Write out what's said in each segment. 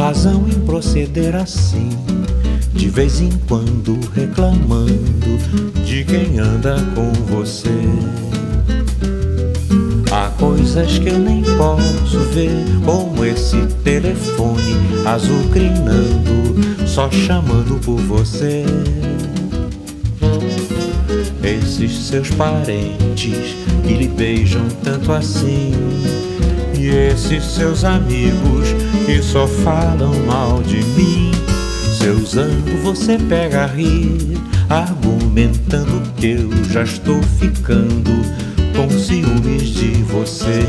razão em proceder assim, de vez em quando reclamando de quem anda com você. Há coisas que eu nem posso ver, como esse telefone azucrinando, só chamando por você. Esses seus parentes que lhe beijam tanto assim, e esses seus amigos que só falam mal de mim. Seu zango você pega a rir, argumentando que eu já estou ficando com ciúmes de você.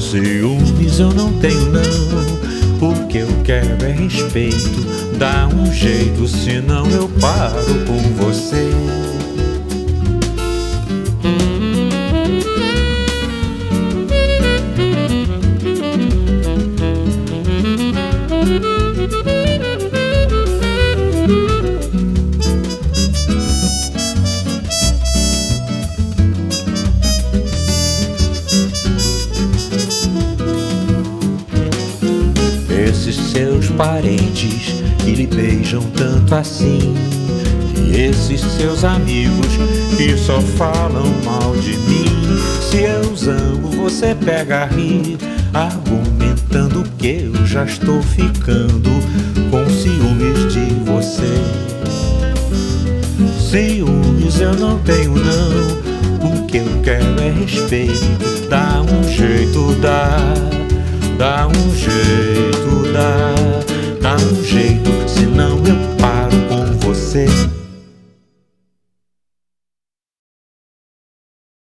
Ciúmes eu não tenho não, o que eu quero é respeito. Dá um jeito, senão eu paro com você. Parentes que lhe beijam tanto assim. E esses seus amigos que só falam mal de mim. Se eu zango, você pega a rir, argumentando que eu já estou ficando com ciúmes de você. Ciúmes eu não tenho, não. O que eu quero é respeito. Dá um jeito, dá. Dá um jeito, dá um jeito, senão eu.